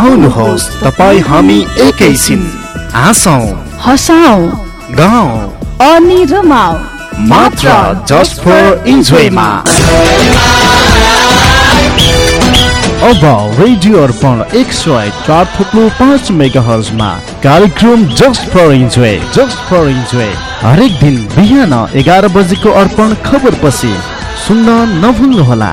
आउनुहोस् तपाईँ हामी एकैछिन हाँसौँ। हसाउ। गाउँ। अनि रमाउ। मात्र जस्ट फर इन्जोयमा अब रेडियो अर्पण एक सय चार थुप्रो पाँच मेगा हर्जमा कार्यक्रम just for enjoy just for enjoy हरेक दिन बिहान एघार बजेको अर्पण खबर पछि सुन्न नभुल्नुहोला।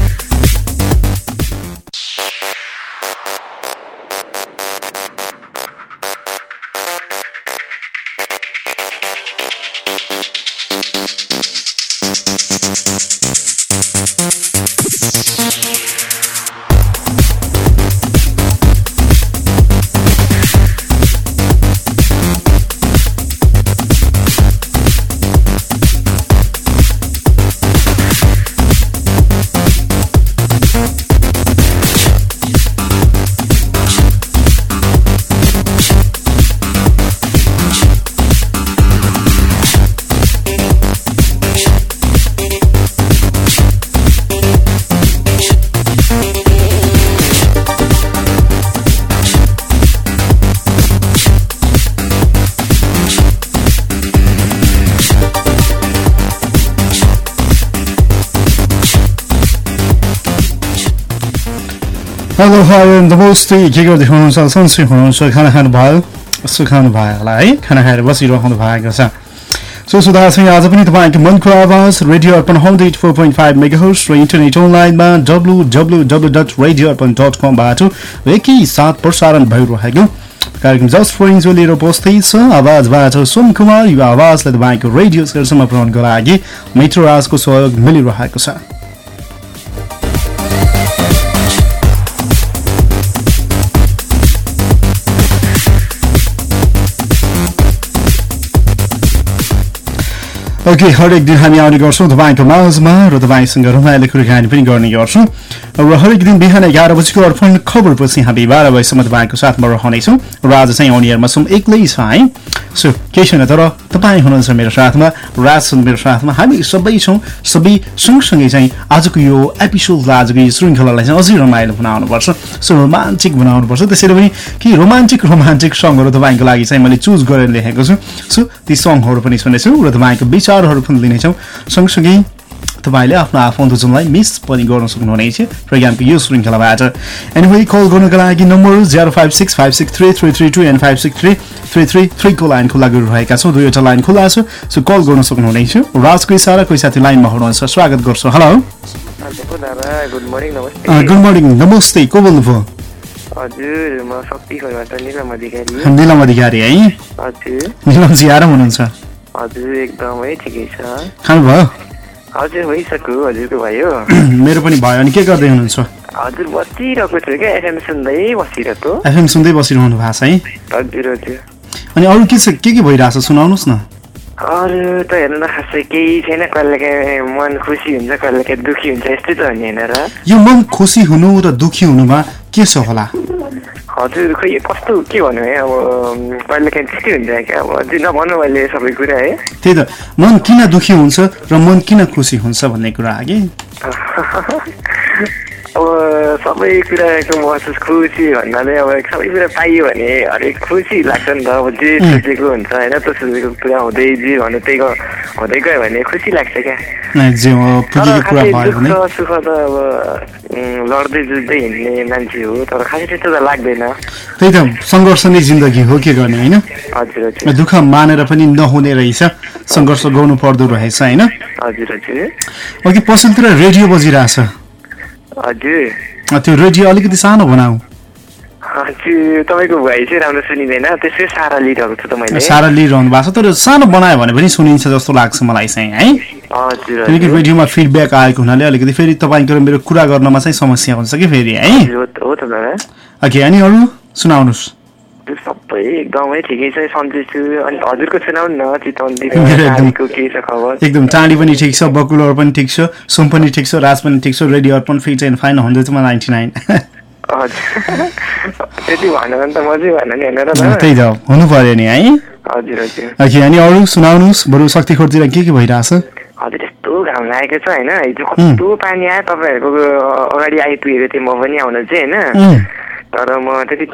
गर्दै हुनुहुन्छ सन्चै हुनुहुन्छ खाना खानुभयो यसो खानुभयो होला है खाना खाएर बसिरहनु भएको छ सो सुधा चाहिँ आज पनि तपाईँको मनको आवाज radio Arpan hundred four point five र इन्टरनेट अनलाइनमा W W W dot radio प्रसारण भइरहेको कार्यक्रम जस्ट फर इन्जो आवाजबाट सोम कुमार यो आवाजलाई तपाईँको रेडियो सेलसम्म लागि राजको सहयोग मिलिरहेको छ ओके हरेक दिन हामी आउने गर्छौँ तपाईँको माझमा र तपाईँसँग रमाइलो कुराकानी पनि गर्ने गर्छौँ। र हरेक दिन बिहान एघार बजीको अर्पण खबरपछि हामी बाह्र बजीसम्म तपाईँको साथमा रहनेछौँ र आज चाहिँ अनियरमा छौँ एक्लै छ है। सो केही छैन तर तपाईँ हुनुहुन्छ मेरो साथमा राज मेरो साथमा हामी सबै छौँ सबै सँगसँगै चाहिँ आजको यो एपिसोड आजको यो श्रृङ्खलालाई चाहिँ अझै रमाइलो बनाउनुपर्छ। सो रोमान्टिक बनाउनुपर्छ। त्यसैले पनि केही रोमान्टिक रोमान्टिक सङ्गहरू तपाईँको लागि चाहिँ मैले चुज गरेर लेखेको छु। सो ती सङ्गहरू पनि सुनेछु र तपाईँको विचारहरू पनि लिनेछौँ। सँगसँगै तपाईँले आफ्नो आफन्तजनलाई मिस पनि गर्न सक्नुहुनेछ प्रोग्रामको यो श्रृङ्खलाबाट एनिवे कल गर्नुको लागि number zero five six five six three three three two and five six three three three थ्रीको line खुल्ला गरिरहेका छौँ। दुईवटा लाइन खुल्ला छ सो कल गर्न सक्नुहुनेछ। राजको इसारा कोही साथी लाइनमा हुनुहुन्छ। स्वागत गर्छु। हेलो गुड मर्निङ नमस्ते। को बोल्नुभयो? हजुर म शक्ति खोइबाट निलम अधिकारी। निलम अधिकारी है। हजुर। निलमजी आराम हुनुहुन्छ? हजुर एकदमै ठिकै छ। खानुभयो हजुर भइसक्यो हजुरको भयो। मेरो पनि भयो अनि के गर्दै हुनुहुन्छ? हजुर बसिरहेको छु क्या एफएम सुन्दै बसिरहेको। एफएम सुन्दै बसिरहनु भएको छ है? हजुर हजुर। अनि अरू के छ के के भइरहेछ सुनाउनुहोस् न। अरू त हेर्नु न खासै केही छैन कहिले काहीँ मन खुसी हुन्छ कहिले काहीँ दुःखी हुन्छ यस्तै त हो नि होइन र? यो मन खुसी हुनु र दुःखी हुनुमा के छ होला? हजुर खोइ कस्तो के भन्नु है अब कहिले काहीँ त्यस्तै हुन्छ क्या? अब अझै नभनौँ अहिले सबै कुरा है। त्यही त मन किन दुःखी हुन्छ र मन किन खुसी हुन्छ भन्ने कुरा कि अब सबै कुराको महसुस खुसी भन्नाले अब सबै कुरा पाइयो भने हरेक खुसी लाग्छ नि त। अब जे सोचेको हुन्छ होइन त सोचेको कुरा हुँदै जे भन्नु त्यही हुँदै गयो भने खुसी लाग्छ क्या। सुख त अब लड्दै जुझ्दै हिँड्ने मान्छे हो तर खासै त्यस्तो त लाग्दैन। त्यही त सङ्घर्ष नै जिन्दगी हो के गर्ने होइन? हजुर दुःख मानेर पनि नहुने रहेछ सङ्घर्ष गर्नु पर्दो रहेछ होइन? हजुर हजुर। अघि पसलतिर रेडियो बजिरहेछ। हजुर। त्यो रेडियो अलिकति सानो बनाऊ। तपाईँको चाहिँ राम्रो सुनिँदैन। त्यसै सारा लिइरहेको छु त मैले। सारा लिइरहनु भएको छ। तर सानो बनायो भने पनि सुनिन्छ जस्तो लाग्छ मलाई चाहिँ है? किनकि रेडियोमा फिडब्याक आएको हुनाले अलिकति फेरि तपाईँको मेरो कुरा गर्नमा चाहिँ समस्या हुन्छ कि फेरि है? ओके अनि अरू सुनाउनुहोस्। त्यो सबै एकदमै ठिकै छ सन्चै छु। अनि हजुरको सुनाउनु न नारीको के छ खबर? एकदम टाढी पनि ठिक छ बकुलर पनि ठिक छ सोम पनि ठिक छ राज पनि ठिक छ radio Arpan fit and fine हन्ड्रेडमा नाइन्टी नाइन। हजुर। त्यति भने त नि होइन? त्यही त हुनु पर्यो नि है। हजुर हजुर। अनि अरू सुनाउनुहोस् बरु शक्तिखोरतिर के के भइरहेछ? हजुर यस्तो घाम लागेको छ होइन हिजो कस्तो पानी आयो तपाईँहरूको अगाडि आइपुगेको थिएँ म पनि आउन चाहिँ होइन। तर म त्यति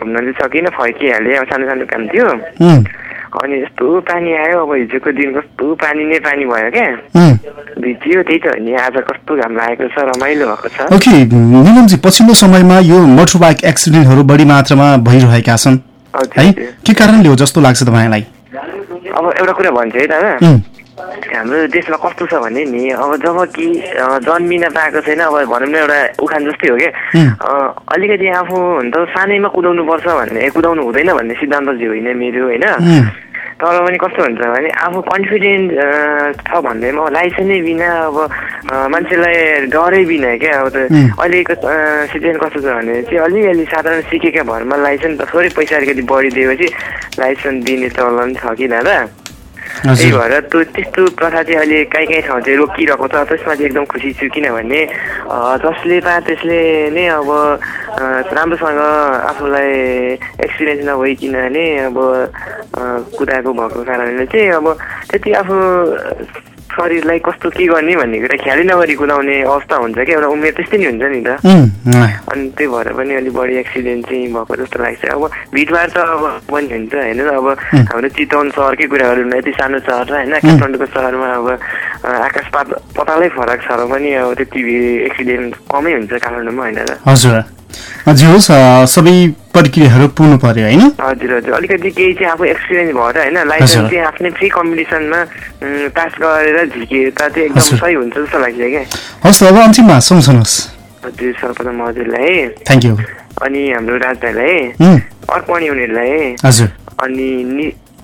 घुम्न चाहिँ सकिनँ फर्किहालेँ अब सानो सानो काम थियो अनि यस्तो पानी आयो अब हिजोको दिन कस्तो पानी नै पानी भयो क्या। भिजियो त्यही त हो नि आज कस्तो घाम लागेको छ रमाइलो भएको छ ओके निलमजी पछिल्लो समयमा यो मोटर बाइक एक्सिडेन्टहरू बढी मात्रामा भइरहेका छन् है। के कारणले हो जस्तो लाग्छ तपाईँलाई अब एउटा कुरा भन्छु है दादा हाम्रो देशमा कस्तो छ भने नि अब जब कि जन्मिन पाएको छैन अब भनौँ न एउटा उखान जस्तै हो क्या अलिकति आफू हुन त सानैमा कुदाउनु पर्छ भन्ने कुदाउनु हुँदैन भन्ने सिद्धान्त चाहिँ होइन मेरो होइन। तर पनि कस्तो हुन्छ भने आफू कन्फिडेन्ट छ भन्दैमा लाइसेन्सै बिना अब मान्छेलाई डरै बिना क्या अब. अहिलेको सिचुएसन कस्तो छ भने चाहिँ अलिअलि साधारण सिकेका भरमा लाइसेन्स त थोरै पैसा अलिकति बढिदिएपछि लाइसेन्स दिने चलन छ कि दादा? त्यही भएर त्यो त्यस्तो प्रथा चाहिँ अहिले काहीँ काहीँ ठाउँ चाहिँ रोकिरहेको छ। त्यसमा चाहिँ एकदम खुसी छु किनभने जसले पा त्यसले नै अब राम्रोसँग आफूलाई एक्सपिरियन्स नभइकन नै अब कुदाएको भएको कारणले चाहिँ अब त्यति आफू शरीरलाई कस्तो के गर्ने भन्ने कुरा ख्यालै नगरी कुदाउने अवस्था हुन्छ क्या एउटा उमेर त्यस्तै नि हुन्छ नि त। अनि त्यही भएर पनि अलिक बढी एक्सिडेन्ट चाहिँ भएको जस्तो लाग्छ। अब भिडभाड त अब पनि हुन्छ होइन अब हाम्रो चितवन सहरकै कुरा गरौँ न यति सानो सहर छ होइन काठमाडौँको सहरमा अब अ, आकाश पात पतालै फरक छ र पनि अब त्यति एक्सिडेन्ट कमै हुन्छ काठमाडौँमा होइन र हजुर होस् सबै प्रक्रियाहरू पुग्नु पर्यो होइन? हजुर हजुर। अलिकति केही चाहिँ आफू एक्सपिरियन्स भएर होइन लाइसेन्स चाहिँ आफ्नै फ्री कम्पिटिसनमा पास गरेर झिकिए त चाहिँ एकदम। सही हुन्छ जस्तो लाग्छ क्या। हस् अब अन्तिममा सम्झनुहोस् हजुर सर्वप्रथम हजुरलाई। थ्याङ्क यू अनि हाम्रो राजभाइलाई उम्, अर्पण युनिटलाई। हजुर। अनि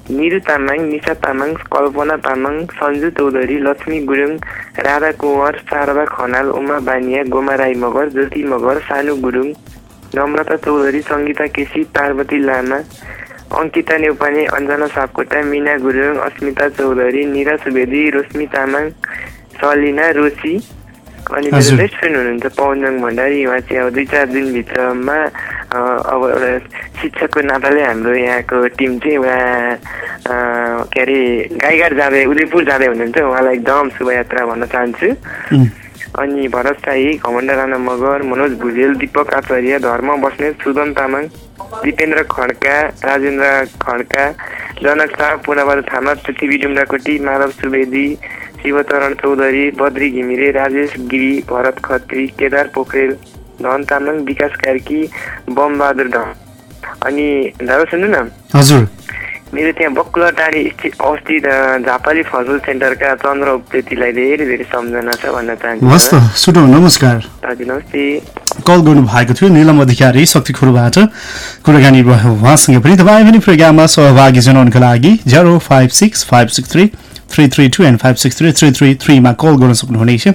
निरु तामाङ निशा तामाङ कल्पना तामाङ सन्जु चौधरी लक्ष्मी गुरुङ राधा कुँवर शारदा खनाल उमा बानिया गोमा राई मगर ज्योति मगर सानु गुरुङ नम्रता चौधरी सङ्गीता केसी पार्वती लामा अङ्किता नेउपाने अञ्जना सापकोटा मिना गुरुङ अस्मिता चौधरी निरा सुवेदी रोशमी तामाङ सलिना रोसी अनि मेरो। बेस्ट फ्रेन्ड हुनुहुन्छ पवनजङ भण्डारी उहाँ चाहिँ अब दुई चार दिनभित्रमा अब एउटा शिक्षकको नाताले हाम्रो यहाँको टिम चाहिँ उहाँ के अरे गाईघाट जाँदै उदयपुर जाँदै हुनुहुन्छ उहाँलाई एकदम शुभयात्रा भन्न चाहन्छु अनि भरत साई घमण्ड राणा मगर मनोज भुजेल दिपक आचार्य धर्म बस्नेत सुदन तामाङ दिपेन्द्र खड्का राजेन्द्र खड्का जनक शाह पुनाबहादुर थामा पृथ्वी डुम्राकोटी माधव सुवेदी शिवचरण चौधरी बद्री घिमिरे राजेश गिरी भरत खत्री केदार पोखरेल धन तामाङ विकास कार्की बमबहादुर ढङ अनि दादा सुन्नु न? हजुर। मेरो त्यहाँ बक्कुला टाढी स्थित अवस्थित झापाली फसल सेन्टरका चन्द्र उप्रेतीलाई धेरै धेरै सम्झना छ भन्न चाहन्छु हस् त सुटो नमस्कार। हजुर नमस्ते। कल गर्नु भएको थियो निलम अधिकारी शक्तिखुरबाट। कुराकानी भयो उहाँसँग पनि। तपाईँ पनि प्रोग्राममा सहभागी जनाउनको लागि zero five six five six three three three two and five six three three three थ्रीमा call गर्न सक्नुहुनेछ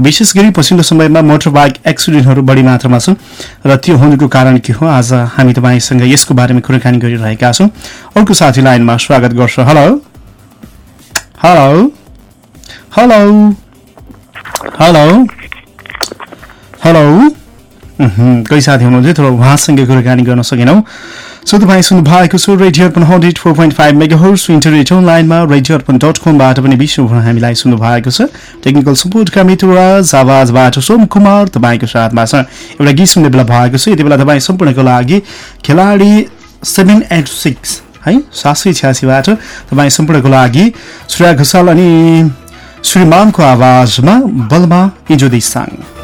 विशेष गरी पछिल्लो समयमा मोटर बाइक एक्सिडेन्टहरू बढी मात्रामा छन् र त्यो हुनुको कारण के हो? आज हामी तपाईँसँग यसको बारेमा कुराकानी गरिरहेका छौँ। अर्को साथी लाइनमा स्वागत गर्छु। Hello. Hello. Hello. Hello. Hello. कोही साथी हुनुहुन्थ्यो? तर उहाँसँग कुराकानी गर्न सकेनौँ। सो तपाईँ सुन्नु भएको छ radio Arpan hundred four point five megahertz internet अनलाइनमा रेडियो अर्पण डट कमबाट पनि विश्वभर हामीलाई सुन्नु भएको छ टेक्निकल सपोर्टका मित्रराज आवाजबाट सोम कुमार तपाईँको साथमा छ एउटा गीत सुन्ने बेला भएको छ यति बेला तपाईँ सम्पूर्णको लागि खेलाडी सेभेन एट सिक्स है सात सय छ्यासीबाट तपाईँ सम्पूर्णको लागि श्रेया घोषाल अनि श्रीमानको आवाजमा बलमा इजोदी साङ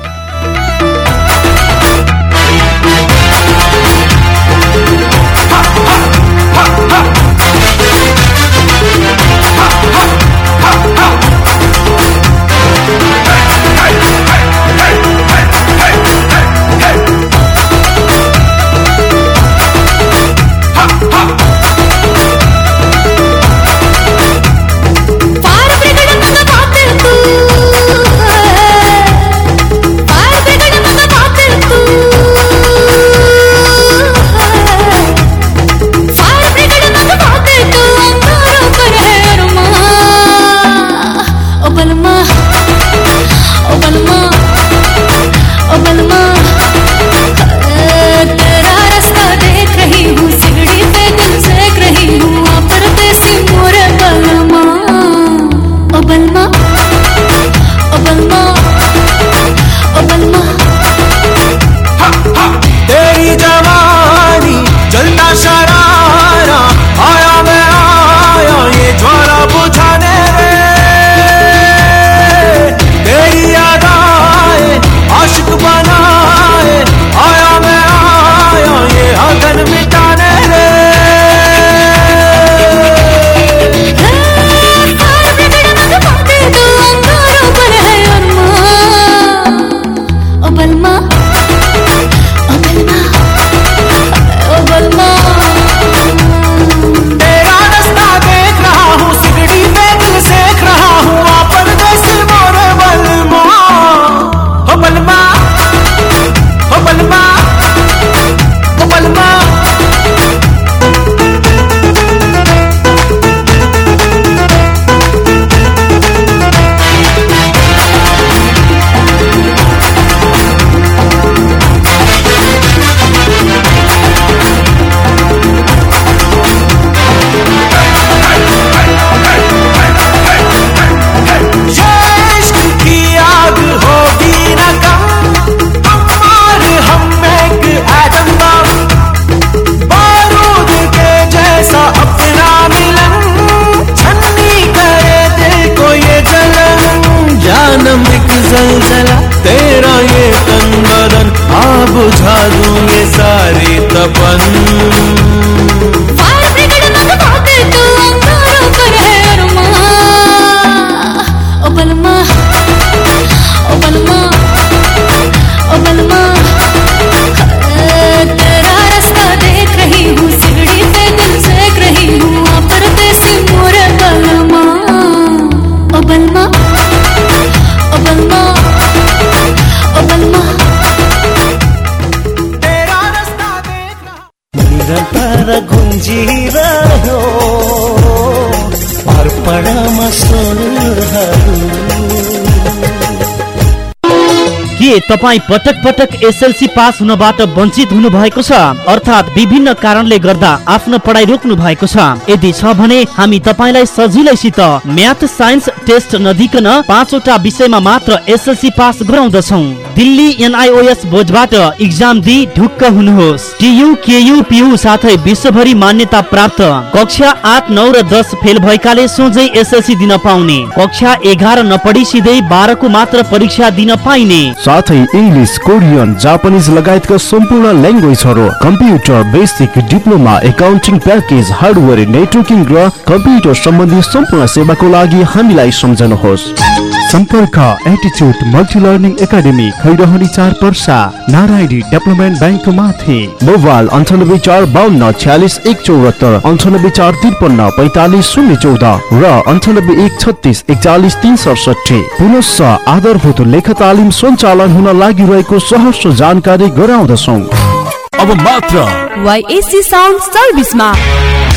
के तपाईँ पटक पटक एसएलसी पास हुनबाट वञ्चित हुनु भएको छ? अर्थात् विभिन्न कारणले गर्दा आफ्नो पढाइ रोक्नु भएको छ। यदि छ भने हामी तपाईँलाई सजिलैसित म्याथ साइन्स टेस्ट नदिकन पाँचवटा विषयमा मात्र एसएलसी पास गराउँदछौ। दिल्ली एनआइओएस बोर्डबाट इक्जाम दिई ढुक्क हुनुहोस्। टियु केयु पियु साथै विश्वभरि मान्यता प्राप्त। कक्षा आठ नौ र दस फेल भएकाले सोझै एसएलसी दिन पाउने। कक्षा एघार नपढी सिधै बाह्रको मात्र परीक्षा दिन पाइने। साथै इङ्ग्लिस कोरियन जापानिज लगायतका सम्पूर्ण ल्याङ्ग्वेजहरू computer basic diploma accounting package hardware networking र कम्प्युटर सम्बन्धी सम्पूर्ण सेवाको लागि हामीलाई सम्झनुहोस्। सम्पर्क एटिच्युड मल्टी लर्निङ एकाडेमी खैरहनी चार पर्सा नारायणी डेभलपमेन्ट ब्याङ्क माथि। मोबाइल अन्ठानब्बे चार बाहन्न छ्यालिस एक चौरात्तर अन्ठानब्बे चार त्रिपन्न पैँतालिस शून्य चौध र अन्ठानब्बे एक छत्तिस एकचालिस तिन सडसठी। पुनश्च आधारभूत लेख तालिम सञ्चालन हुन लागिरहेको सहर्ष जानकारी गराउँदछौ। अब मात्र YAC sound सर्भिसमा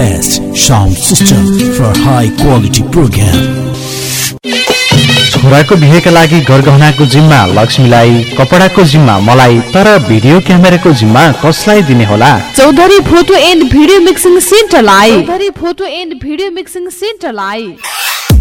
Best sound system for high quality program. छोराको बिहेका लागि गरगहनाको जिम्मा लक्ष्मीलाई कपडाको जिम्मा मलाई तर भिडियो क्यामेराको जिम्मा कसलाई दिने होला? Chaudhary photo and video mixing सेन्टरलाई। Chaudhary photo and video mixing सेन्टरलाई।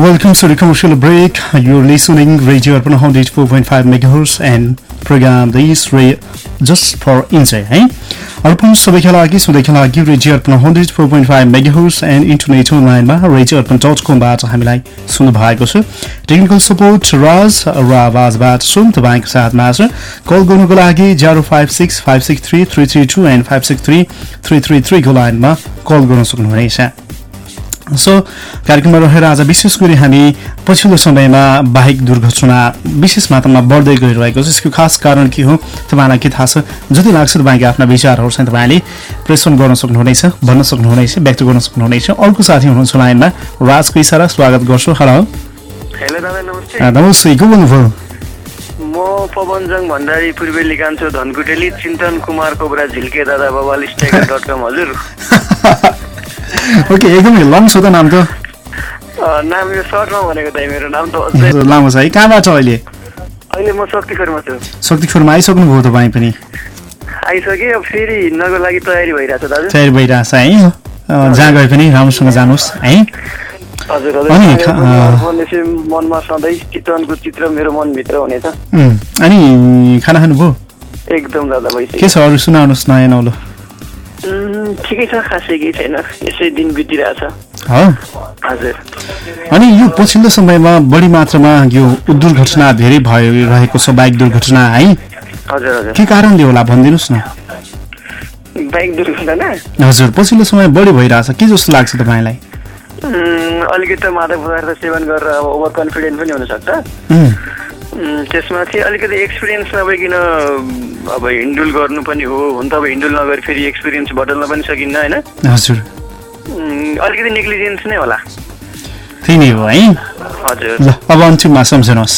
Welcome to the commercial break. You're listening Radio Arpan 104.5 MHz and program This Ray just for Enjoy है अर्पण सबैका लागि सधैँका लागि radio Arpan hundred four point five megahertz and internet अनलाइनमा radio Arpan dot कमबाट हामीलाई सुन्नु भएको छ टेक्निकल सपोर्ट राज र आवाजबाट सुन तपाईँको साथमा छ कल गर्नुको लागि zero five six five six three three three two and five six three three three थ्रीको लाइनमा कल गर्न सक्नुहुनेछ सो कार्यक्रममा रहेर आज विशेष गरी हामी पछिल्लो समयमा बाइक दुर्घटना विशेष मात्रामा बढ्दै गइरहेको छ। यसको खास कारण के हो? तपाईँलाई के थाहा छ? जति लाग्छ तपाईँको आफ्ना विचारहरू चाहिँ तपाईँले प्रेषण गर्न सक्नुहुनेछ भन्न सक्नुहुनेछ व्यक्त गर्न सक्नुहुनेछ। अर्को साथी हुनुहुन्छ लाइनमा राजको इसारा स्वागत गर्छु। हेलो। नमस्ते। को बोल्नुभयो? म पवनजङ भण्डारी पूर्वेली कान्छो धनकुटेली चिन्तन कुमार कोब्रा झिल्के दादा स्टेकर डट कम हजुर। ओके एकदमै लङ छ त नाम त। नाम यो सर्टमा भनेको त मेरो नाम त अझै लामो छ है। कहाँबाट अहिले? अहिले म शक्तिखोरमा छु। शक्तिखोरमा आइसक्नुभयो तपाईँ पनि। आइसकेँ अब फेरि हिँड्नको लागि तयारी भइरहेको छ दाजु। तयारी भइरहेछ है। जहाँ गए पनि राम्रोसँग जानुहोस् है। हजुर हजुर। अनि कार्यक्रम खा- अँ, भनेपछि मनमा सधैँ चितवनको चित्र मेरो मनभित्र हुनेछ। उम्, अनि खाना खानुभयो? एकदम दादा के छ अरू सुनाउनुहोस् नयाँ नौलो। ठिकै छ खासै केही छैन यसै दिन बितिरहेछ हो हजुर अनि यो पछिल्लो समयमा बढी मात्रामा यो दुर्घटना धेरै भइरहेको छ बाइक दुर्घटना है हजुर हजुर के कारणले होला भनिदिनुहोस् न बाइक दुर्घटना हजुर पछिल्लो समय बढी भइरहेछ के जस्तो लाग्छ तपाईँलाई अलिकति मादक पदार्थ सेवन गरेर अब ओभर कन्फिडेन्ट पनि हुनसक्छ त्यसमा चाहिँ अलिकति एक्सपिरियन्स नभइकन अब हिन्डुल गर्नु पनि हो हुन त अब हिन्डुल नगरी फेरि एक्सपिरियन्स बदल्न पनि सकिन्न होइन? हजुर। अलिकति नेग्लिजेन्स नै होला। त्यही नै हो है? हजुर। ल अब अन्तिममा सम्झनुहोस्।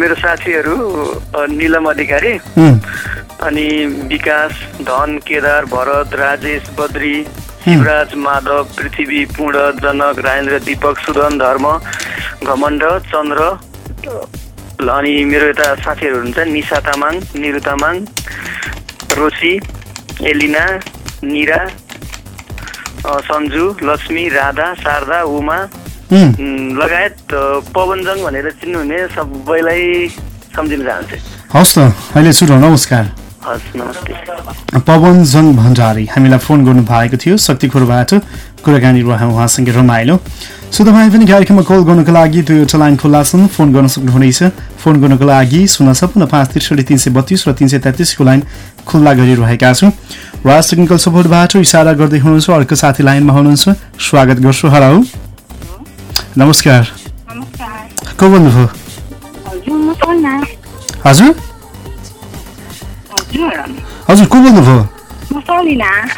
मेरो साथीहरू निलम अधिकारी। अनि विकास धन केदार भरत राजेश बद्री शिवराज माधव पृथ्वी पूर्ण जनक राजेन्द्र दीपक सुदन धर्म घमण्ड चन्द्र ल, अनि मेरो यता साथीहरू हुनुहुन्छ निशा तामाङ निरु तामाङ रोसी एलिना निरा सन्जु लक्ष्मी राधा शारदा उमा लगायत पवनजङ भनेर चिन्नुहुने सबैलाई सम्झिन चाहन्छु। हवस् त अहिले सुरु नमस्कार। हस् नमस्ते। पवन जङ भण्डारी हामीलाई फोन गर्नु भएको थियो शक्तिखोरबाट। कुराकानी रह्यौँ उहाँसँग रमाइलो। सो तपाईँ पनि कार्यक्रममा कल गर्नुको लागि दुईवटा लाइन खुल्ला छन् फोन गर्न सक्नुहुनेछ। फोन गर्नुको लागि शून्य छपन्न पाँच त्रिसठी तिन सय बत्तिस र तिन सय तेत्तिसको लाइन खुल्ला गरिरहेका छौँ। राज टेक्निकल सपोर्टबाट इसारा गर्दै हुनुहुन्छ अर्को साथी लाइनमा हुनुहुन्छ। स्वागत गर्छु हेलो नमस्कार। को बोल्नुभयो? हजुर हजुर? को बोल्नुभयो?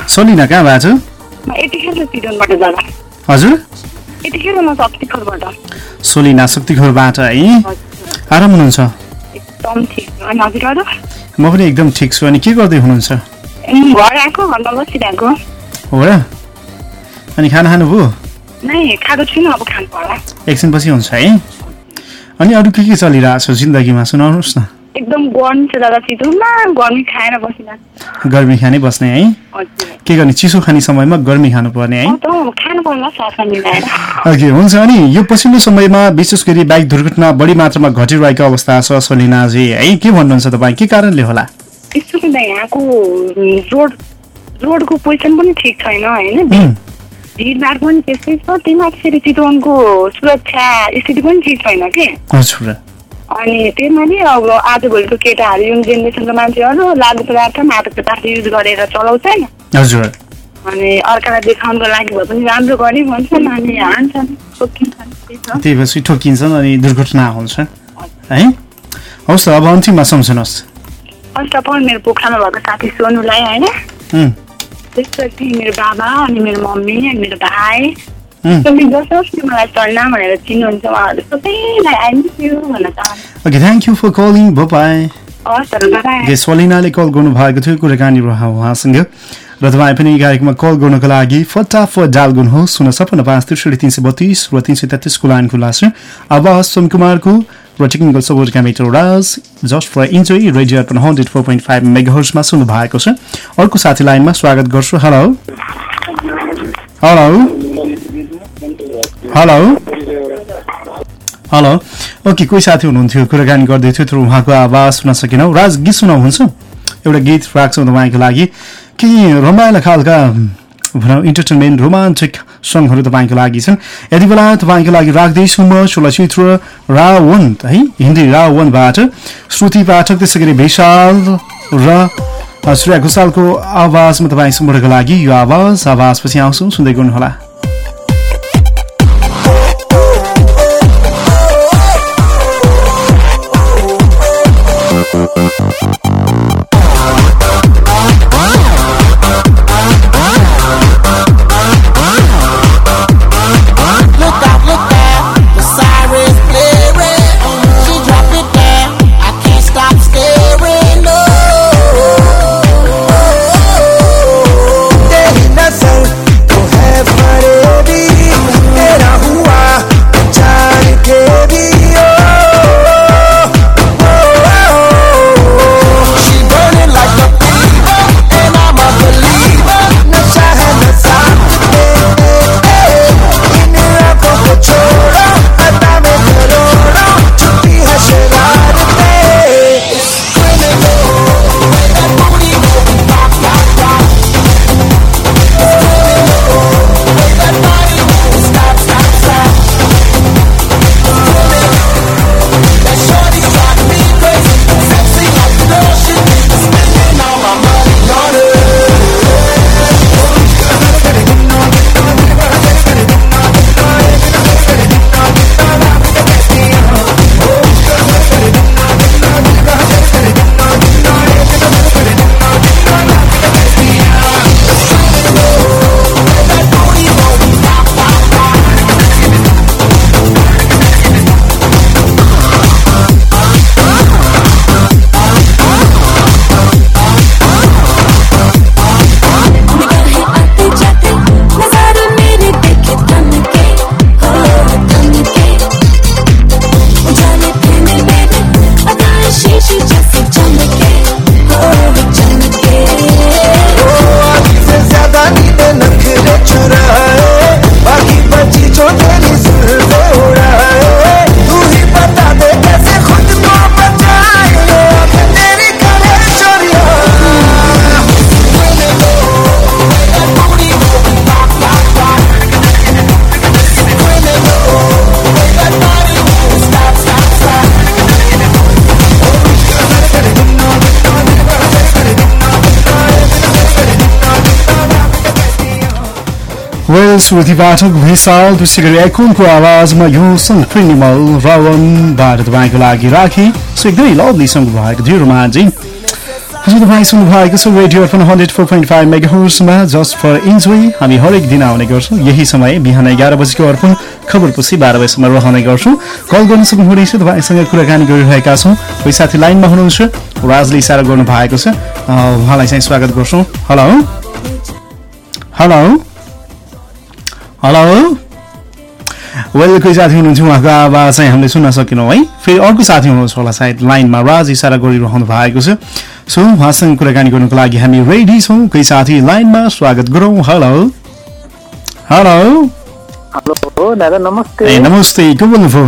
सलिना। कहाँबाट यतिखेर चितवनबाट जाँदा। हजुर? यतिखेर म शक्तिखोरबाट सोलिना शक्तिखोरबाट है? आराम हुनुहुन्छ? एकदम ठिक। अनि हजुरहरू म पनि एकदम ठिक छु। अनि के गर्दै हुनुहुन्छ? उम्, घर आएको? घरमा बसिरहेको। हो र? अनि खाना खानुभयो एकछिनपछि हुन्छ है? अनि अरू के के चलिरहेछ जिन्दगीमा? सुनाउनुहोस् न। एकदम गर्मी छ दादा चितवनमा गर्मी खाएर बसिरहेको गर्मी खानै बस्ने है? के गर्ने चिसो खाने समयमा गर्मी खानुपर्ने है? ओके हुन्छ अनि यो पछिल्लो समयमा विशेष गरी बाइक दुर्घटना बढी मात्रामा घटिरहेको अवस्था छ सलिनाजी है? के भन्नुहुन्छ तपाईँ? के कारणले होला? यहाँको रोड रोडको पोजिसन पनि ठिक छैन होइन? भिडभाड पनि त्यस्तै छ त्यही माथि फेरि चितवनको सुरक्षा स्थिति पनि ठिक छैन कि? हजुर। अनि त्यही माथि अब आजभोलिको केटाहरू यङ जेनेरेसनको मान्छेहरू लागु पदार्थ मादक पदार्थ युज गरेर चलाउँछन्। हजुर। अनि अर्कालाई देखाउनको लागि भए पनि राम्रो गरे भन्छन् अनि हान्छन् ठोकिन्छन् त्यही छ। त्यही पछि ठोकिन्छन् अनि दुर्घटना हुन्छ है? हवस् त अब अन्तिममा सम्झनुहोस्। अफ अल मेरो पोखरामा भएको साथी सोनुलाई होइन? त्यसपछि मेरो बाबा अनि मेरो मम्मी अनि मेरो भाइ। Okay thank you for calling भोपाई सलिनाले कल गर्नुभएको थियो कुराकानी उहाँसँग र तपाईँ पनि कार्यक्रममा कल गर्नको लागि फटाफट डाल गर्नुहोस् शून्य सपन्न पाँच त्रिसठी तिन सय बत्तिस र तिन सय तेत्तिसको लाइन खुला छ आवाज सोम कुमारको र टेक्निकल सपोर्टका metre Raj just for enjoy radio Arpan hundred four point five मेगाहर्समा सुन्नु भएको छ अर्को साथी लाइनमा स्वागत गर्छु hello hello hello hello okay कोही साथी हुनुहुन्थ्यो कुराकानी गर्दै थियो तर उहाँको आवाज सुन्न सकेनौँ राज गीत सुनाउनुहुन्छ एउटा गीत राख्छौँ तपाईँको लागि केही रमाइलो खालका भनौँ इन्टरटेनमेन्ट रोमान्टिक सङ्गहरू तपाईँको लागि छन् यति बेला तपाईँको लागि राख्दैछु म चलचित्र रावण है हिन्दी रावणबाट श्रुति पाठक त्यसै गरी विशाल र श्रेया घोषालको आवाजमा तपाईँ सम्पर्कको लागि यो आवाज आवाजपछि आउँछौँ सुन्दै गर्नुहोला वेल श्रुति पाठक विशाल त्यसै गरी एकुनको आवाजमा यो सङ्ग प्रिनिमल रावणबाट तपाईँको लागि राखेँ सो एकदमै लभली सङ्ग भएको थियो रोमान्टिक हजुर तपाईँ सुन्नु भएको छ radio Arpan hundred four point five mega हर्समा जस्ट फर इन्जोय हामी हरेक दिन आउने गर्छौँ। यही समय बिहान एघार बजीको अर्पण खबर पछि बाह्र बजीसम्म रहने गर्छौँ। कल गर्न सक्नुहुनेछ तपाईँसँग कुराकानी गरिरहेका छौँ। कोही साथी लाइनमा हुनुहुन्छ राजले इसारा गर्नु भएको छ उहाँलाई चाहिँ स्वागत गर्छौँ। Hello hello hello. वेल कोही साथी हुनुहुन्छ उहाँको आवाज चाहिँ हामीले सुन्न सकेनौँ है। फेरि अर्को साथी हुनुहुन्छ होला सायद लाइनमा। राज इसारा गरिरहनु भएको छ। सो उहाँसँग कुराकानी गर्नुको लागि हामी रेडी छौँ। कोही साथी लाइनमा स्वागत गरौँ। हेलो। हेलो। हेलो दादा नमस्ते। ए नमस्ते। को बोल्नुभयो?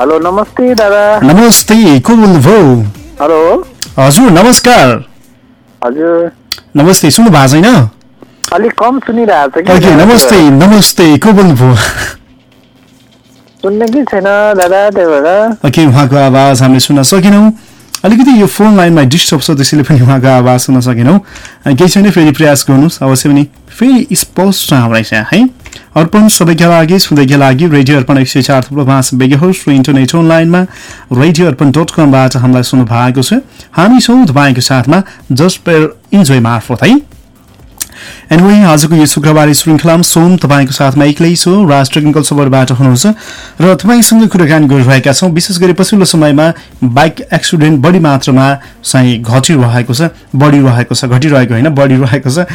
हेलो नमस्ते दादा। नमस्ते। को बोल्नुभयो? हेलो। हजुर नमस्कार। हजुर। नमस्ते। सुन्नु भएको छैन? अलिक कम सुनिरहेको छ ओके नमस्ते नमस्ते को बोल्नुभयो? सुन्ने कि छैन दादा त्यही भएर। ओके उहाँको आवाज हामीले सुन्न सकेनौँ। अलिकति यो फोन लाइनमा डिस्टर्ब छ त्यसैले पनि उहाँको आवाज सुन्न सकेनौँ। केही छैन फेरि प्रयास गर्नुहोस् अवश्य पनि। फेरि स्पष्ट आउँदैछ है? अर्पण सबैका लागि सुन्दैका लागि रेडियो अर्पण एक सय चार थुप्रो पाँच मेगाहोस् र इन्टरनेट अनलाइनमा रेडियो अर्पण डट कमबाट हामीलाई सुन्नु भएको छ। हामी छौँ तपाईँको साथमा जस्ट पेयर इन्जोय मार्फत है? एनवे आजको यो शुक्रबारे श्रृङ्खलामा सोम तपाईँको साथमा एक्लै छु राज टेक्निकल सभरबाट हुनुहुन्छ र तपाईँसँग कुराकानी गरिरहेका छौँ विशेष गरी पछिल्लो समयमा बाइक एक्सिडेन्ट बढी मात्रामा चाहिँ घटिरहेको छ बढिरहेको छ घटिरहेको होइन बढिरहेको छ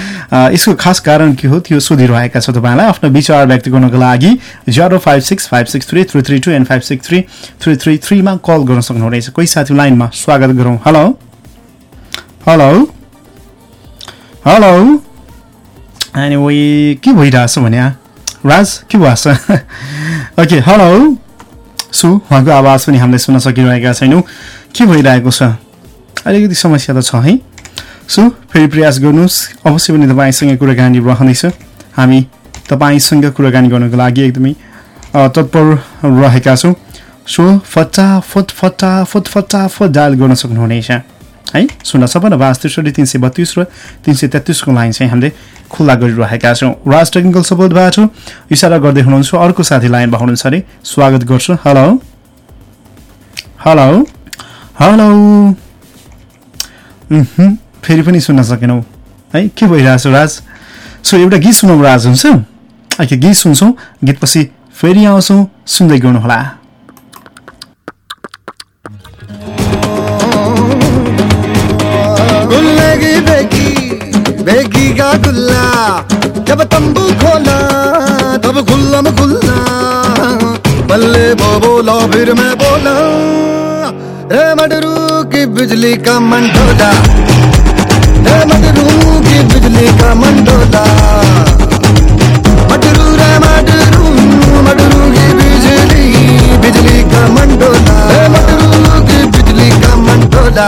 यसको खास कारण के हो त्यो सोधिरहेका छ तपाईँलाई आफ्नो विचार व्यक्त गर्नको लागि zero five six five six three three three two and five six three three three थ्रीमा call गर्न सक्नुहुनेछ कोही साथी लाइनमा स्वागत गरौँ हेलो हेलो हेलो अनि उही के भइरहेछ भने? राज के भएको छ ओके हेलो सु उहाँको आवाज पनि हामीले सुन्न सकिरहेका छैनौँ के भइरहेको छ अलिकति समस्या त छ है सो फेरि प्रयास गर्नुहोस् अवश्य पनि तपाईँसँग कुराकानी रहनेछ हामी तपाईँसँग कुराकानी गर्नको लागि एकदमै तत्पर रहेका छौँ सो फटाफट फटाफट फटाफट डायल गर्न सक्नुहुनेछ है? शून्य छपन्न पाँच त्रिसठी तिन सय बत्तिस र तिन सय तेत्तिसको लाइन चाहिँ हामीले खुल्ला गरिरहेका छौँ। राज टेक्निकल सपोर्टबाट इसारा गर्दै हुनुहुन्छ अर्को साथी लाइनमा हुनुहुन्छ अरे स्वागत गर्छु। हेलो। हेलो। हेलो। फेरि पनि सुन्न सकेनौ। है के भइरहेछ राज? सो एउटा गीत सुनौ राज हुन्छ? ओके गीत सुन्छौँ गीतपछि फेरि आउँछौँ। सुन्दै गर्नुहोला की बेगी बेगी का गुल्ला। जब तंबू खोला, तब गुल्लम गुल्ला। बल्ले वो बोला फिर मैं बोला, रे मडरू की बिजली का मंडोला, रे मडरू की बिजली का मंडोला, मडरू, रे मडरू मडरू की बिजली बिजली का मंडोला, रे मडरू की बिजली का मंडोला।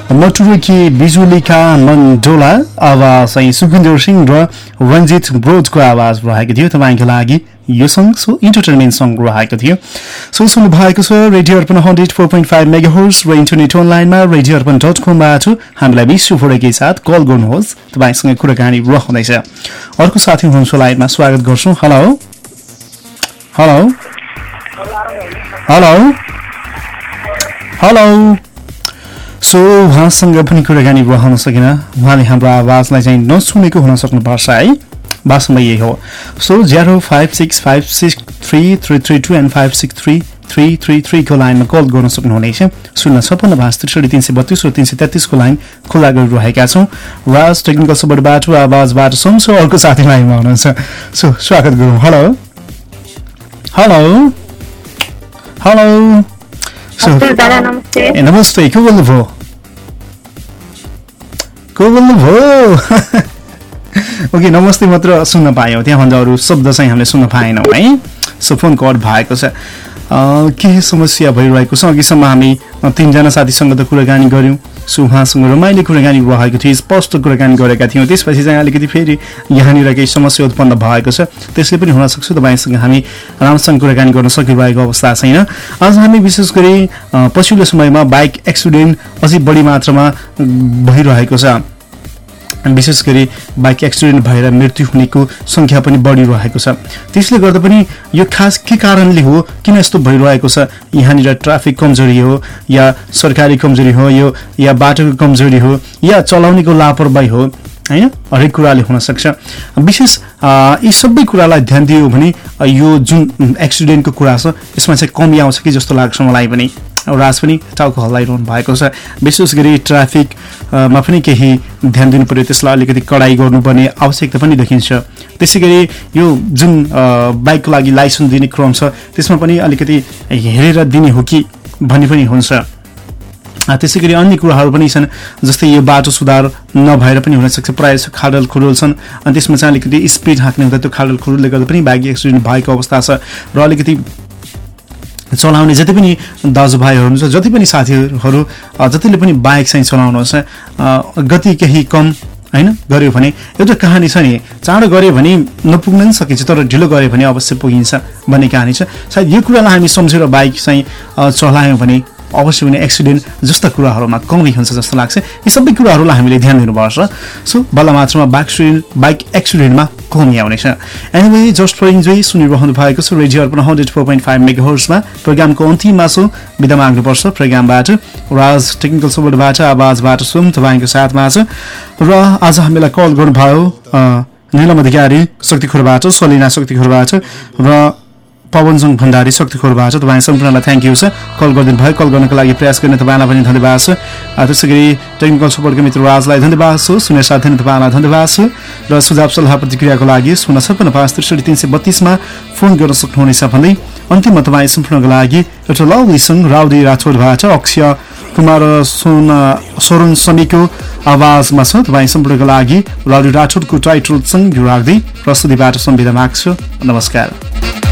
मटुरुकी बिजुलीका मन डोला आवाज चाहिँ सुखिन्दर सिंह र रञ्जित ब्रोडको आवाज रहेको थियो। तपाईँको लागि यो सङ्ग सो इन्टरटेनमेन्ट सङ्ग रहेको थियो। सो सुन्नु भएको छ radio Arpan hundred four point five mega hertz र इन्टरनेट अनलाइनमा रेडियो अर्पण डट कमबाट हामीलाई विश्वभरकै साथ कल गर्नुहोस्। तपाईँसँग कुराकानी रहँदैछ। अर्को साथी हुनुहुन्छ लाइनमा स्वागत गर्छौँ। Hello. Hello. Hello. Hello. So उहाँसँग पनि कुराकानी रहन सकेन। उहाँले हाम्रो आवाजलाई चाहिँ नसुनेको हुन सक्नुपर्छ है। वास्तवमा यही हो। So zero five six five six three three three two and five six three three three थ्रीको लाइनमा कल गर्न सक्नुहुनेछ। शून्य छप्पन्न पाँच त्रिसठी तिन सय बत्तिस र तिन सय तेत्तिसको लाइन खुल्ला गरिरहेका छौँ। राज टेक्निकल सपोर्टबाट आवाजबाट सँगसँगै अर्को साथी लाइनमा हुनुहुन्छ। सो स्वागत गरौँ। हेलो। हेलो। हेलो। दादा नमस्ते ए नमस्ते को बोल्नुभयो को बोल्नुभयो ओके नमस्ते मात्र सुन्न पायौँ त्यहाँभन्दा अरू शब्द चाहिँ हामीले सुन्न पाएनौँ है सो फोन कट भएको छ अँ, के समस्या भइरहेको छ अघिसम्म हामी तिनजना साथीसँग त कुराकानी गऱ्यौँ उहाँसँग रमाइलो कुराकानी भएको थियो स्पष्ट कुराकानी गरेका थियौँ। त्यसपछि चाहिँ अलिकति फेरि यहाँनिर केही समस्या उत्पन्न भएको छ। त्यसले पनि हुनसक्छ तपाईँसँग हामी राम्रोसँग कुराकानी गर्न सकिरहेको अवस्था छैन। आज हामी विशेष गरी पछिल्लो समयमा बाइक एक्सिडेन्ट अझै बढी मात्रामा भइरहेको छ। विशेष गरी बाइक एक्सिडेन्ट भएर मृत्यु हुनेको सङ्ख्या पनि बढिरहेको छ। त्यसले गर्दा पनि यो खास के कारणले हो किन यस्तो भइरहेको छ? यहाँनिर ट्राफिक कमजोरी हो या सरकारी कमजोरी हो यो या बाटोको कमजोरी हो या चलाउनेको लापरवाही हो होइन? हरेक कुराले हुनसक्छ विशेष यी सबै कुरालाई ध्यान दियो भने यो जुन एक्सिडेन्टको कुरा छ यसमा चाहिँ कमी आउँछ कि जस्तो लाग्छ मलाई पनि। राज पनि टाउको हल्लाइरहनु भएको छ। विशेष गरी ट्राफिक अ, मा पनि केही ध्यान दिनु पर्यो त्यसलाई अलिकति कडाइ गर्नुपर्ने आवश्यकता पनि देखिन्छ। त्यसै गरी यो जुन बाइकको लागि लाइसेन्स दिने क्रम छ त्यसमा पनि अलिकति हेरेर दिने हो कि भन्ने पनि हुन्छ। त्यसै गरी अन्य कुराहरू पनि छन् जस्तै यो बाटो सुधार नभएर पनि हुनसक्छ। प्रायः जसो खाडल खुडल छन् अनि त्यसमा चाहिँ अलिकति स्पिड हाँक्ने हुँदा त्यो खाडल खुडलले गर्दा पनि बाइक एक्सिडेन्ट भएको अवस्था छ। र अलिकति चलाउने जति पनि दाजुभाइहरू हुनुहुन्छ जति पनि साथीहरू जतिले पनि बाइक चाहिँ चलाउनुहुन्छ अ, गति केही कम होइन? गऱ्यो भने एउटा कहानी छ नि। चाँडो गऱ्यो भने नपुग्न पनि सकिन्छ तर ढिलो गऱ्यो भने अवश्य पुगिन्छ भन्ने कहानी छ। सायद यो कुरालाई हामी सम्झेर बाइक चाहिँ चलायौँ भने अवश्य पनि एक्सिडेन्ट जस्ता कुराहरूमा कमी हुन्छ जस्तो लाग्छ। यी सबै कुराहरूलाई हामीले ध्यान दिनुपर्छ। सो बल्ल मात्रामा बाइक बाइक एक्सिडेन्टमा कमी आउनेछ। एनिवे जस्ट फर इन्जोय सुनिरहनु भएको छ। Radio Arpan hundred four point five mega हर्समा प्रोग्रामको अन्तिममा सो बिदा माग्नुपर्छ प्रोग्रामबाट। राज टेक्निकल सपोर्टबाट आवाजबाट सुम तपाईँको साथमा छ। र आज हामीलाई कल गर्नुभयो निलम अधिकारी शक्तिखोरबाट सलिना शक्तिखोरबाट। र पवनजङ भण्डारी शक्तिखोरबाट तपाईँ सम्पूर्णलाई थ्याङ्क यू छ कल गरिदिनु भयो कल गर्नको लागि प्रयास गर्ने तपाईँलाई पनि धन्यवाद छ त्यसै गरी टेक्निकल सपोर्टको मित्र राजलाई धन्यवाद छ सुने साथी तपाईँलाई धन्यवाद छ र सुझाव सल्लाह प्रतिक्रियाको लागि शून्य छप्पन्न पाँच त्रिसठी तिन सय बत्तिसमा फोन गर्न सक्नुहुनेछ भन्दै अन्तिममा तपाईँ सम्पूर्णको लागि एउटा लभली सङ्ग राउदी राठोडबाट अक्षय कुमार सोन सोरुन समीको आवाजमा छ। तपाईँ सम्पूर्णको लागि राउडी राठोडको टाइटल सङ्ग यो राख्दै प्रस्तुतिबाट सम्विधा माग्छु। नमस्कार।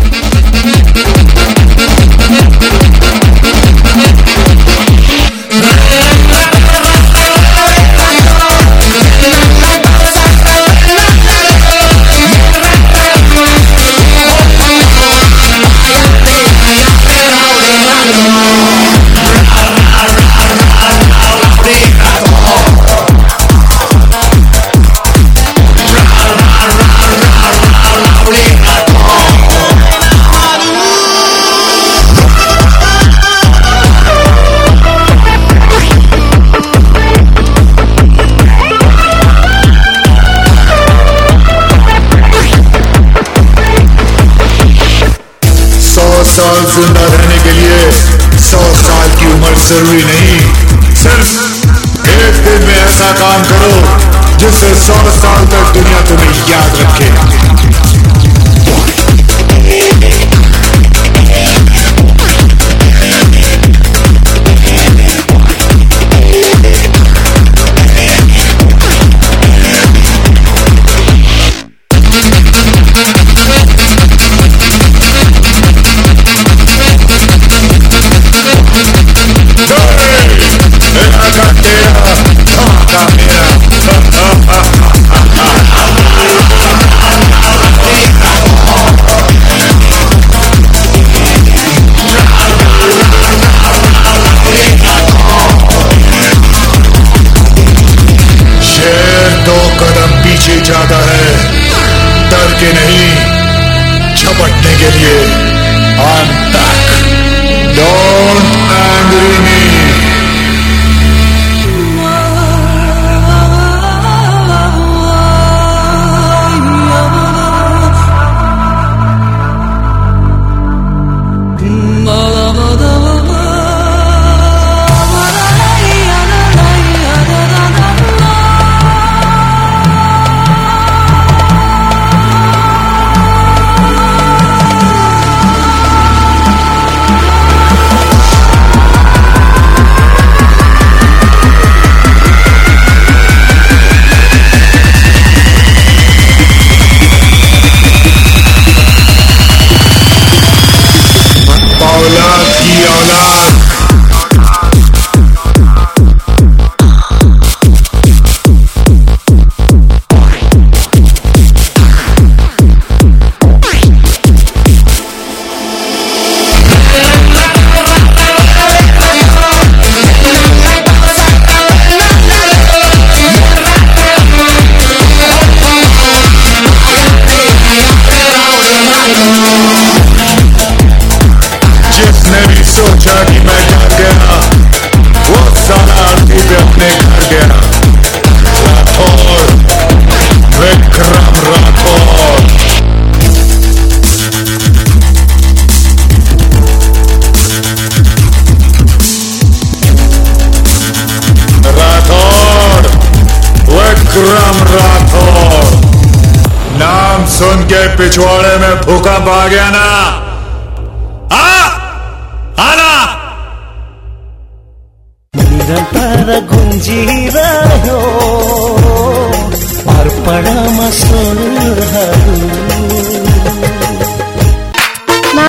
भूकंप आ गया ना